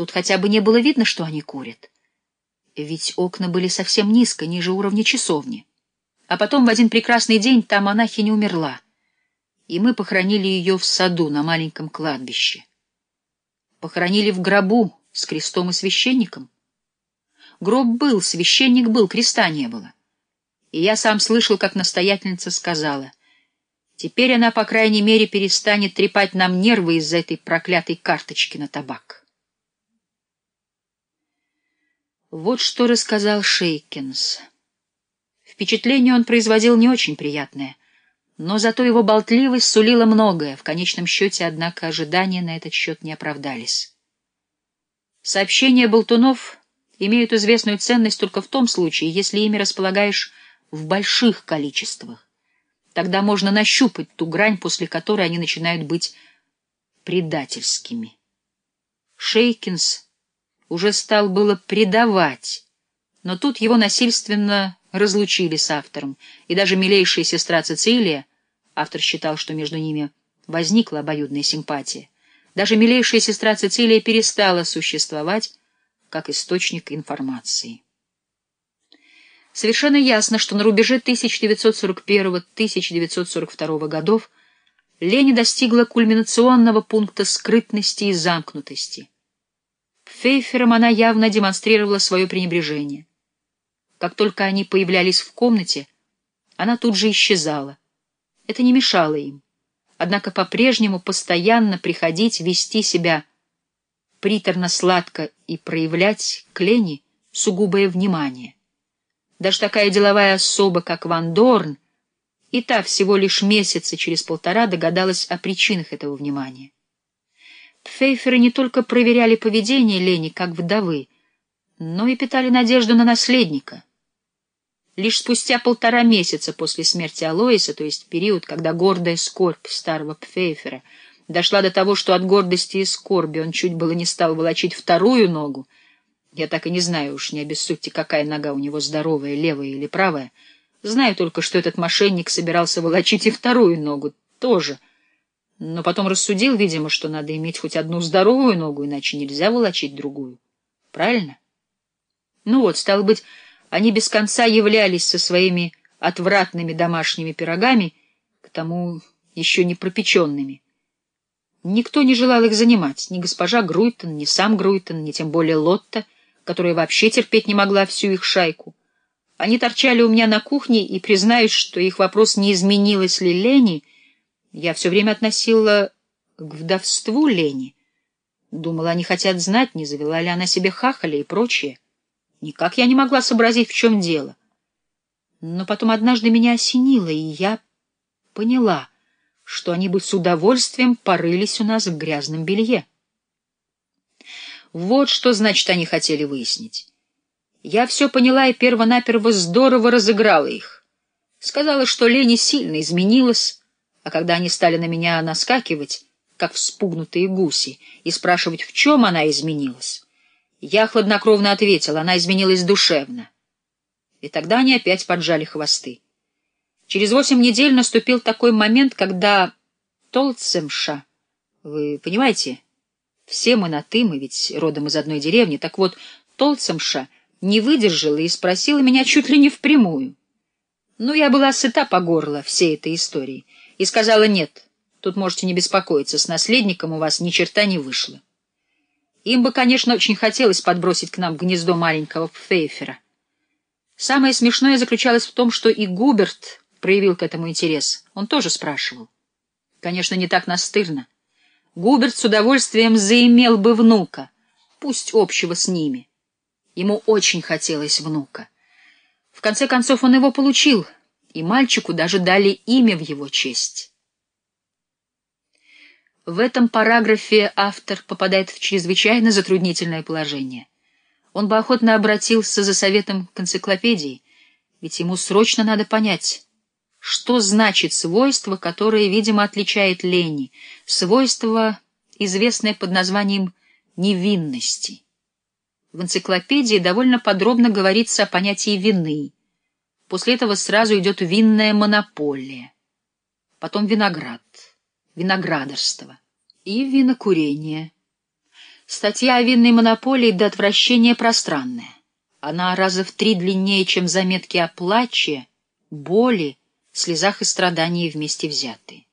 Тут хотя бы не было видно, что они курят. Ведь окна были совсем низко, ниже уровня часовни. А потом в один прекрасный день та монахиня умерла, и мы похоронили ее в саду на маленьком кладбище. Похоронили в гробу с крестом и священником. Гроб был, священник был, креста не было. И я сам слышал, как настоятельница сказала, теперь она, по крайней мере, перестанет трепать нам нервы из-за этой проклятой карточки на табак. Вот что рассказал Шейкинс. Впечатление он производил не очень приятное, но зато его болтливость сулила многое, в конечном счете, однако, ожидания на этот счет не оправдались. Сообщения болтунов имеют известную ценность только в том случае, если ими располагаешь в больших количествах. Тогда можно нащупать ту грань, после которой они начинают быть предательскими. Шейкинс уже стал было предавать, но тут его насильственно разлучили с автором, и даже милейшая сестра Цицилия, автор считал, что между ними возникла обоюдная симпатия, даже милейшая сестра Цицилия перестала существовать как источник информации. Совершенно ясно, что на рубеже 1941-1942 годов Лени достигла кульминационного пункта скрытности и замкнутости. Фейфером она явно демонстрировала свое пренебрежение. Как только они появлялись в комнате, она тут же исчезала. Это не мешало им. Однако по-прежнему постоянно приходить, вести себя приторно-сладко и проявлять к Лене сугубое внимание. Даже такая деловая особа, как Ван Дорн, и та всего лишь месяца через полтора догадалась о причинах этого внимания. Пфейферы не только проверяли поведение Лени как вдовы, но и питали надежду на наследника. Лишь спустя полтора месяца после смерти Алоиса, то есть период, когда гордая скорбь старого Пфейфера дошла до того, что от гордости и скорби он чуть было не стал волочить вторую ногу, я так и не знаю уж, не обессудьте, какая нога у него здоровая, левая или правая. Знаю только, что этот мошенник собирался волочить и вторую ногу тоже. Но потом рассудил, видимо, что надо иметь хоть одну здоровую ногу, иначе нельзя волочить другую. Правильно? Ну вот, стало быть, они без конца являлись со своими отвратными домашними пирогами, к тому еще не пропеченными. Никто не желал их занимать, ни госпожа Груйтон, ни сам Груйтон, ни тем более Лотта — которая вообще терпеть не могла всю их шайку. Они торчали у меня на кухне, и, признаюсь, что их вопрос, не изменилась ли Лени, я все время относила к вдовству Лени. Думала, они хотят знать, не завела ли она себе хахаля и прочее. Никак я не могла сообразить, в чем дело. Но потом однажды меня осенило, и я поняла, что они бы с удовольствием порылись у нас в грязном белье. Вот что, значит, они хотели выяснить. Я все поняла и перво-наперво здорово разыграла их. Сказала, что Лени сильно изменилась, а когда они стали на меня наскакивать, как вспугнутые гуси, и спрашивать, в чем она изменилась, я хладнокровно ответила, она изменилась душевно. И тогда они опять поджали хвосты. Через восемь недель наступил такой момент, когда Толцемша, вы понимаете, все мы на «ты», мы ведь родом из одной деревни. Так вот, Толцемша не выдержала и спросила меня чуть ли не впрямую. Ну, я была сыта по горло всей этой истории и сказала «нет». Тут можете не беспокоиться, с наследником у вас ни черта не вышло. Им бы, конечно, очень хотелось подбросить к нам гнездо маленького Пфейфера. Самое смешное заключалось в том, что и Губерт проявил к этому интерес. Он тоже спрашивал. Конечно, не так настырно. Губерт с удовольствием заимел бы внука, пусть общего с ними. Ему очень хотелось внука. В конце концов он его получил, и мальчику даже дали имя в его честь. В этом параграфе автор попадает в чрезвычайно затруднительное положение. Он бы охотно обратился за советом к энциклопедии, ведь ему срочно надо понять, что значит свойство, которое, видимо, отличает лени, свойство, известное под названием невинности. В энциклопедии довольно подробно говорится о понятии вины. После этого сразу идет винная монополия. Потом виноград, виноградарство и винокурение. Статья о винной монополии до отвращения пространная. Она раза в три длиннее, чем заметки о плаче, боли, слезах и страдании вместе взятые.